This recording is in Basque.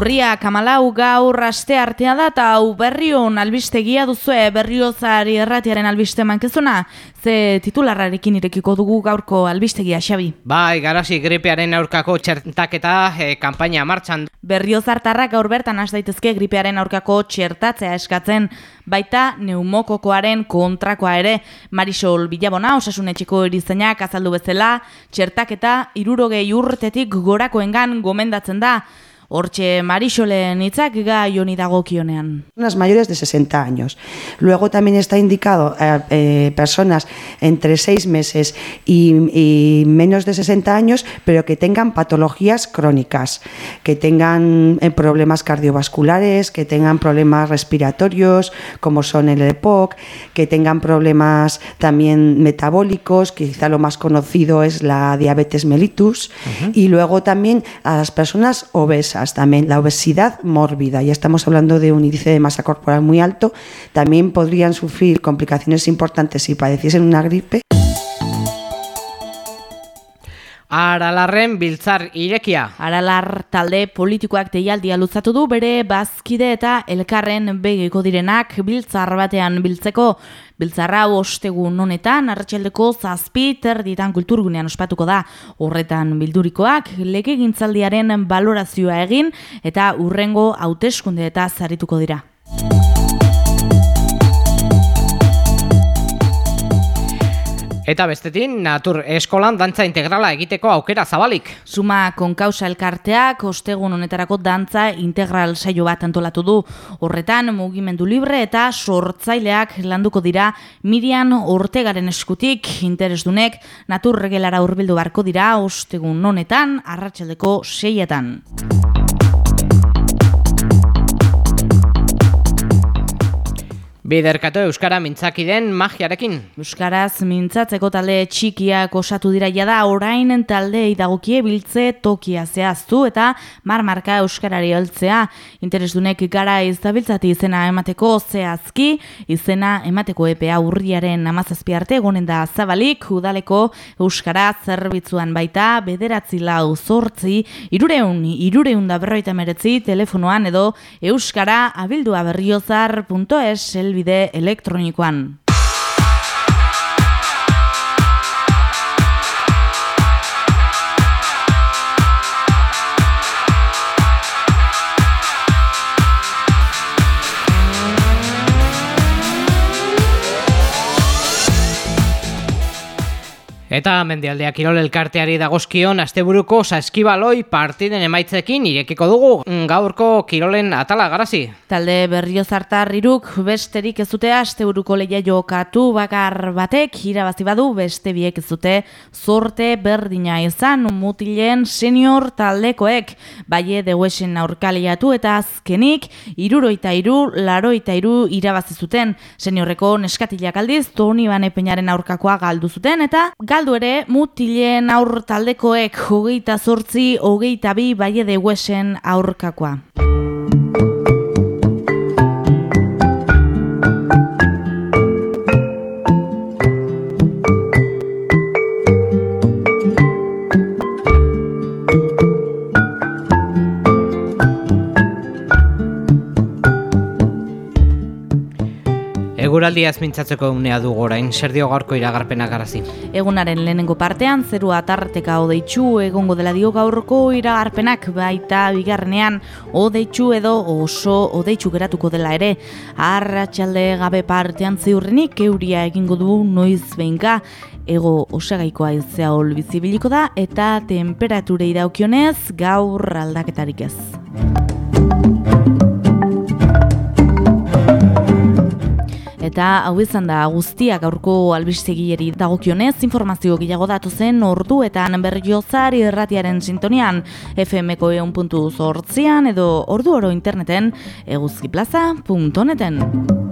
Urria kamalau gaur aste artea da eta hau berrion albistegia duzue berriozari erratiaren albiste mankezuna. Ze titularrarekin irekiko dugu gaurko albistegia, Xabi. Bai, garasi gripearen aurkako txertaketa e, kanpaina martxan. Berriozartarrak gaur bertan has daitezke gripearen aurkako txertatzea eskatzen baita neumokokoaren kontrakoa ere Marisol Bilabona osasunetxeko erizainak azaldu bezala txertaketa irurogei urtetik gorakoengan gomendatzen da. Hortxe Marisolen hitzak gai honi dagokionean. Unas mayores de 60 años. Luego también está indicado eh, eh, personas entre 6 meses y, y, menos de 60 años, pero que tengan patologías crónicas, que tengan eh, problemas cardiovasculares, que tengan problemas respiratorios, como son el EPOC, que tengan problemas también metabólicos, quizá lo más conocido es la diabetes mellitus, uh -huh. y luego también a las personas obesas también la obesidad mórbida, ya estamos hablando de un índice de masa corporal muy alto, también podrían sufrir complicaciones importantes si padeciesen una gripe. Aralarren biltzar irekia. Aralar talde politikoak deialdia luzatu du bere bazkide eta elkarren begiko direnak biltzar batean biltzeko. Biltzarra ostegun honetan, arratsaldeko zazpi terditan kulturgunean ospatuko da. Horretan bildurikoak lege gintzaldiaren balorazioa egin eta urrengo hauteskunde eta zarituko dira. Eta bestetin, natur eskolan dantza integrala egiteko aukera zabalik. Suma konkausa elkarteak ostegun honetarako dantza integral saio bat antolatu du. Horretan, mugimendu libre eta sortzaileak landuko dira Mirian Ortegaren eskutik interesdunek naturregelara hurbildu barko dira ostegun honetan arratsaldeko seietan. Biderkatu Euskara mintzakiden magiarekin. Euskaraz mintzatzeko talde txikiak osatu dira da orain talde idagokie biltze tokia zehaztu eta marmarka Euskarari heltzea. Interesdunek gara izabiltzati izena emateko zehazki, izena emateko epea urriaren amazazpi arte egonen da zabalik, udaleko Euskara zerbitzuan baita, bederatzi lau zortzi, irureun, irureun da berroita meretzi, telefonoan edo Euskara abildua berriozar.es ibilbide elektronikoan. Eta mendialdea kirol elkarteari dagozkion asteburuko saskibaloi partiden emaitzekin irekiko dugu. Gaurko kirolen atala garazi. Talde berriozartar iruk besterik ez dute asteburuko leia jokatu. Bakar batek irabazi badu beste biek ez dute zorte berdina izan. Mutilen senior taldekoek baie deuesen aurkaliatu eta azkenik iruroita iru laroita iru irabazi zuten. Seniorreko neskatilak aldiz Toni Bane Peñaren aurkakoa galdu zuten eta gal galdu ere, mutilen aur taldekoek hogeita zortzi, hogeita bi baie de aurkakoa. Eguraldi azmintzatzeko unea du gorain, zer dio gaurko iragarpena garazi. Egunaren lehenengo partean, zeru atarteka odeitzu egongo dela dio gaurko iragarpenak baita bigarrenean odeitzu edo oso odeitzu geratuko dela ere. Arratxalde gabe partean ziurrenik euria egingo du noiz behinka, ego osagaikoa izea hol bizibiliko da eta temperaturei daukionez gaur aldaketarik ez. Eta hau izan da guztiak aurko albistegieri dagokionez informazio gehiago datu zen orduetan berriozari erratiaren sintonian FMko eun puntu zortzian edo ordu oro interneten eguzkiplaza.neten.